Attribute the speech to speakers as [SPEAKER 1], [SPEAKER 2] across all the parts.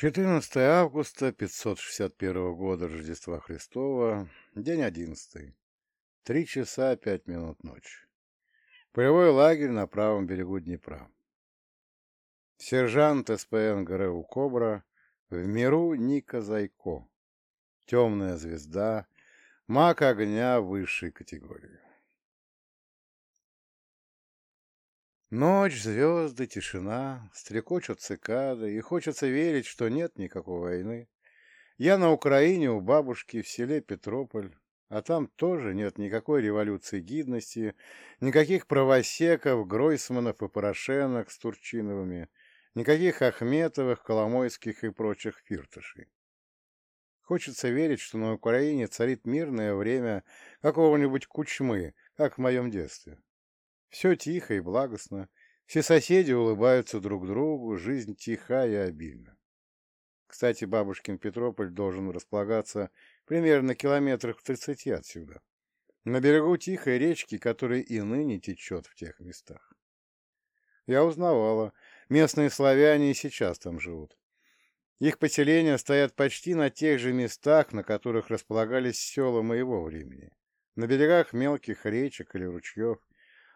[SPEAKER 1] 14 августа 561 года Рождества Христова, день 11. Три часа пять минут ночи. Полевой лагерь на правом берегу Днепра. Сержант СПН ГРУ «Кобра», в миру Ника Зайко. Темная звезда, маг огня высшей категории. Ночь, звезды, тишина, стрекочут цикады, и хочется верить, что нет никакой войны. Я на Украине у бабушки в селе Петрополь, а там тоже нет никакой революции гидности, никаких правосеков, Гройсманов и Порошенок с Турчиновыми, никаких Ахметовых, Коломойских и прочих фиртышей. Хочется верить, что на Украине царит мирное время какого-нибудь кучмы, как в моем детстве. Все тихо и благостно, все соседи улыбаются друг другу, жизнь тиха и обильна. Кстати, бабушкин Петрополь должен располагаться примерно километрах в тридцати отсюда, на берегу тихой речки, которая и ныне течет в тех местах. Я узнавала, местные славяне и сейчас там живут. Их поселения стоят почти на тех же местах, на которых располагались села моего времени, на берегах мелких речек или ручьев,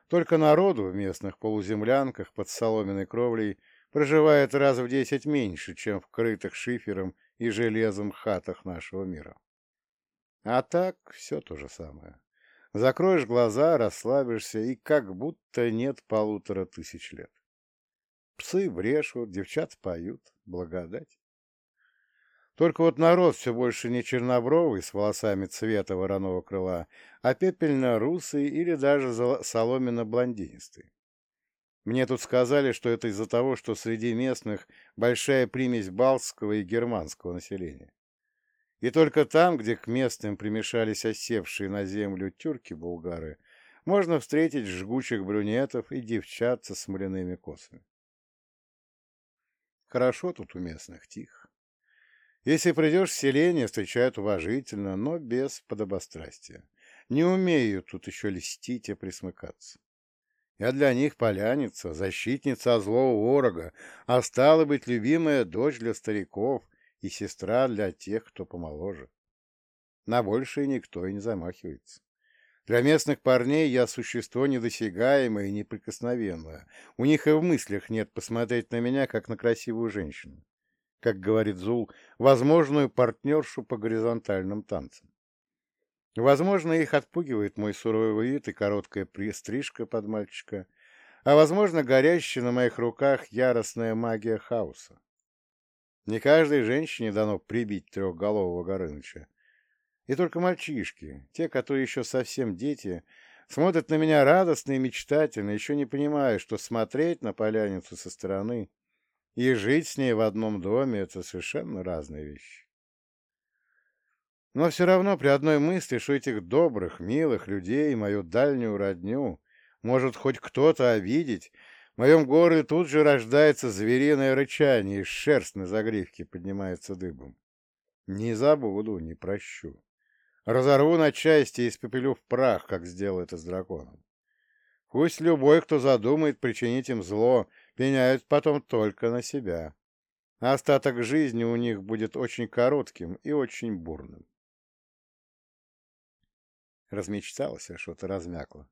[SPEAKER 1] только народу в местных полуземлянках под соломенной кровлей проживает раз в десять меньше, чем в крытых шифером и железом хатах нашего мира. А так все то же самое. Закроешь глаза, расслабишься, и как будто нет полутора тысяч лет. Псы брешут, девчат поют, благодать. Только вот народ все больше не чернобровый с волосами цвета вороного крыла, а пепельно-русый или даже соломенно-блондинистый. Мне тут сказали, что это из-за того, что среди местных большая примесь балтского и германского населения. И только там, где к местным примешались осевшие на землю тюрки-булгары, можно встретить жгучих брюнетов и девчат со смоляными косами. Хорошо тут у местных, тихо. Если придешь в селение, встречают уважительно, но без подобострастия. Не умею тут еще льстить и присмыкаться. Я для них поляница, защитница злого ворога, а стала быть любимая дочь для стариков и сестра для тех, кто помоложе. На большее никто и не замахивается. Для местных парней я существо недосягаемое и неприкосновенное. У них и в мыслях нет посмотреть на меня, как на красивую женщину как говорит Зул, возможную партнершу по горизонтальным танцам. Возможно, их отпугивает мой суровый вид и короткая стрижка под мальчика, а, возможно, горящая на моих руках яростная магия хаоса. Не каждой женщине дано прибить трехголового Горыныча. И только мальчишки, те, которые еще совсем дети, смотрят на меня радостно и мечтательно, еще не понимая, что смотреть на поляницу со стороны и жить с ней в одном доме — это совершенно разные вещи. Но все равно при одной мысли, что этих добрых, милых людей, мою дальнюю родню, может хоть кто-то обидеть, в моем горле тут же рождается звериное рычание, и шерсть на загривке поднимается дыбом. Не забуду, не прощу. Разорву на части и испепелю в прах, как сделал это с драконом. Пусть любой, кто задумает причинить им зло, пеняют потом только на себя. Остаток жизни у них будет очень коротким и очень бурным. Размечтался, что-то размякло.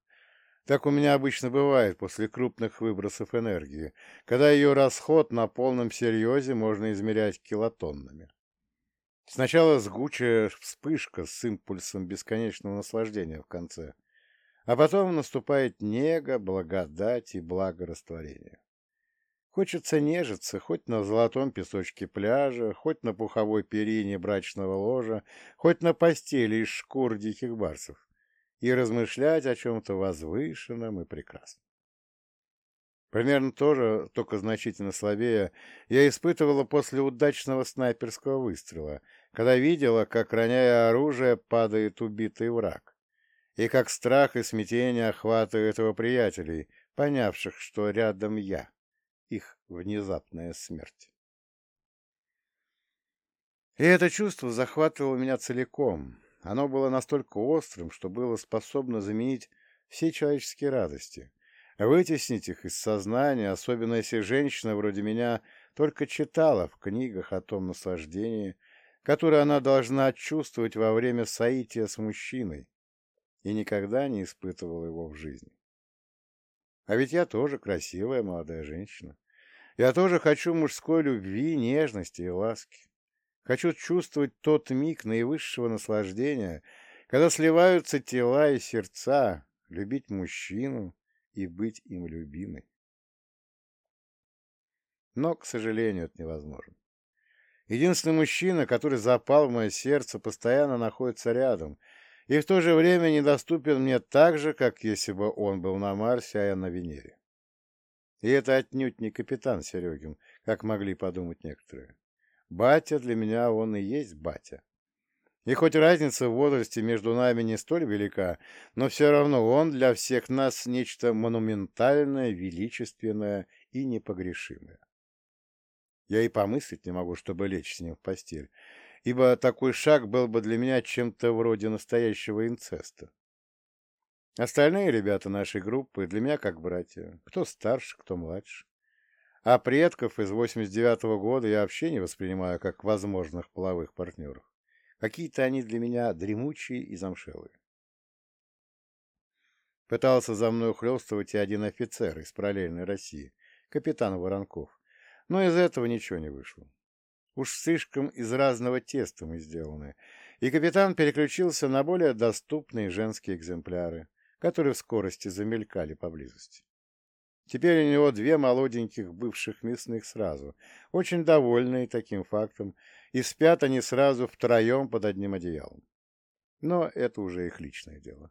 [SPEAKER 1] Так у меня обычно бывает после крупных выбросов энергии, когда ее расход на полном серьезе можно измерять килотоннами. Сначала сгучая вспышка с импульсом бесконечного наслаждения в конце, а потом наступает нега, благодать и благорастворение. Хочется нежиться хоть на золотом песочке пляжа, хоть на пуховой перине брачного ложа, хоть на постели из шкур диких барсов и размышлять о чем-то возвышенном и прекрасном. Примерно тоже, только значительно слабее, я испытывала после удачного снайперского выстрела, когда видела, как, роняя оружие, падает убитый враг, и как страх и смятение охватывают его приятелей, понявших, что рядом я внезапная смерть. И это чувство захватывало меня целиком. Оно было настолько острым, что было способно заменить все человеческие радости, вытеснить их из сознания, особенно если женщина вроде меня только читала в книгах о том наслаждении, которое она должна чувствовать во время соития с мужчиной, и никогда не испытывала его в жизни. А ведь я тоже красивая молодая женщина. Я тоже хочу мужской любви, нежности и ласки. Хочу чувствовать тот миг наивысшего наслаждения, когда сливаются тела и сердца, любить мужчину и быть им любимой. Но, к сожалению, это невозможно. Единственный мужчина, который запал в мое сердце, постоянно находится рядом и в то же время недоступен мне так же, как если бы он был на Марсе, а я на Венере. И это отнюдь не капитан Серегин, как могли подумать некоторые. Батя для меня он и есть батя. И хоть разница в возрасте между нами не столь велика, но все равно он для всех нас нечто монументальное, величественное и непогрешимое. Я и помыслить не могу, чтобы лечь с ним в постель, ибо такой шаг был бы для меня чем-то вроде настоящего инцеста. Остальные ребята нашей группы для меня как братья, кто старше, кто младше. А предков из 89-го года я вообще не воспринимаю как возможных половых партнеров. Какие-то они для меня дремучие и замшелые. Пытался за мной ухлёстывать и один офицер из параллельной России, капитан Воронков. Но из этого ничего не вышло. Уж слишком из разного теста мы сделаны, и капитан переключился на более доступные женские экземпляры, которые в скорости замелькали поблизости. Теперь у него две молоденьких бывших мясных сразу, очень довольные таким фактом, и спят они сразу втроем под одним одеялом. Но это уже их личное дело,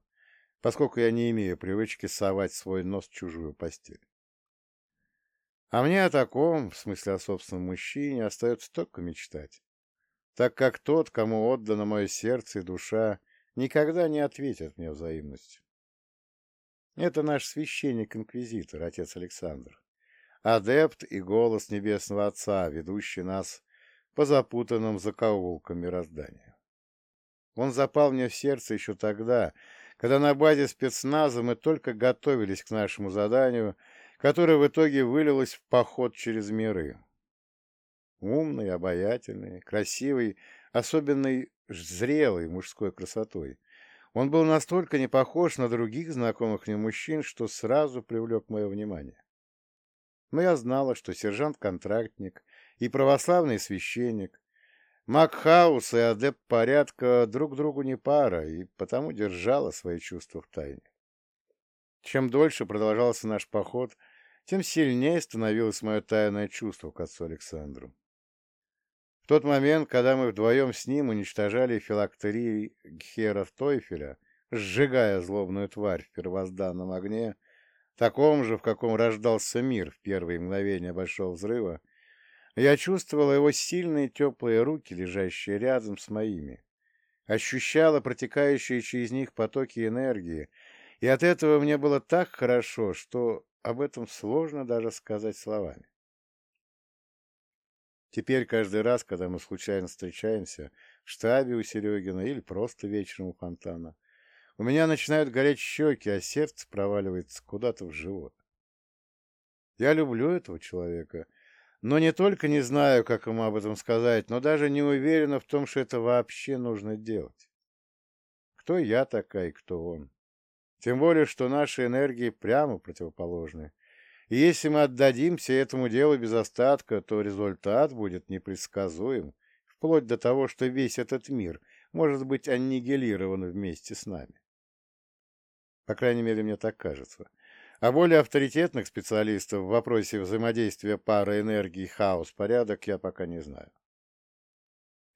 [SPEAKER 1] поскольку я не имею привычки совать свой нос в чужую постель. А мне о таком, в смысле о собственном мужчине, остается только мечтать, так как тот, кому отдано мое сердце и душа, никогда не ответит мне взаимностью. Это наш священник-инквизитор, отец Александр, адепт и голос Небесного Отца, ведущий нас по запутанным закоулкам мироздания. Он запал мне в сердце еще тогда, когда на базе спецназа мы только готовились к нашему заданию — которая в итоге вылилась в поход через миры. Умный, обаятельный, красивый, особенной зрелой мужской красотой. Он был настолько не похож на других знакомых мне мужчин, что сразу привлек мое внимание. Но я знала, что сержант-контрактник и православный священник, Макхаус и адепт порядка друг другу не пара, и потому держала свои чувства в тайне. Чем дольше продолжался наш поход, тем сильнее становилось мое тайное чувство к отцу Александру. Тот момент, когда мы вдвоем с ним уничтожали филактерии Гхеров Тойфеля, сжигая злобную тварь в первозданном огне, таком же, в каком рождался мир в первые мгновения Большого Взрыва, я чувствовала его сильные теплые руки, лежащие рядом с моими, ощущала протекающие через них потоки энергии, и от этого мне было так хорошо, что об этом сложно даже сказать словами. Теперь каждый раз, когда мы случайно встречаемся в штабе у Серегина или просто вечером у фонтана, у меня начинают гореть щеки, а сердце проваливается куда-то в живот. Я люблю этого человека, но не только не знаю, как ему об этом сказать, но даже не уверена в том, что это вообще нужно делать. Кто я такая и кто он? Тем более, что наши энергии прямо противоположны. И если мы отдадимся этому делу без остатка, то результат будет непредсказуем, вплоть до того, что весь этот мир может быть аннигилирован вместе с нами. По крайней мере, мне так кажется. А более авторитетных специалистов в вопросе взаимодействия пары энергии хаос-порядок я пока не знаю.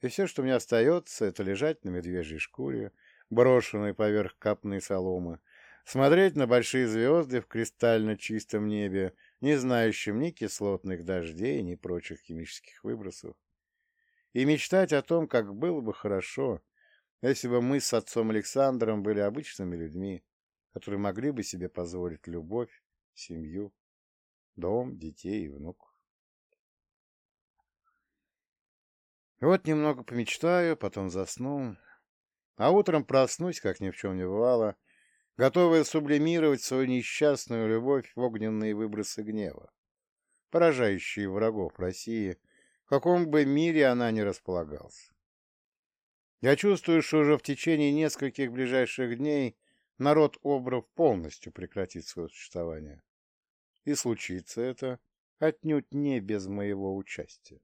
[SPEAKER 1] И все, что мне остается, это лежать на медвежьей шкуре, брошенной поверх капной соломы, смотреть на большие звезды в кристально чистом небе, не знающем ни кислотных дождей, ни прочих химических выбросов, и мечтать о том, как было бы хорошо, если бы мы с отцом Александром были обычными людьми, которые могли бы себе позволить любовь, семью, дом, детей и внуков. Вот немного помечтаю, потом засну, а утром проснусь, как ни в чем не бывало, готовая сублимировать свою несчастную любовь в огненные выбросы гнева. поражающие врагов России, в каком бы мире она ни располагалась. Я чувствую, что уже в течение нескольких ближайших дней народ Обров полностью прекратит свое существование. И случится это отнюдь не без моего участия.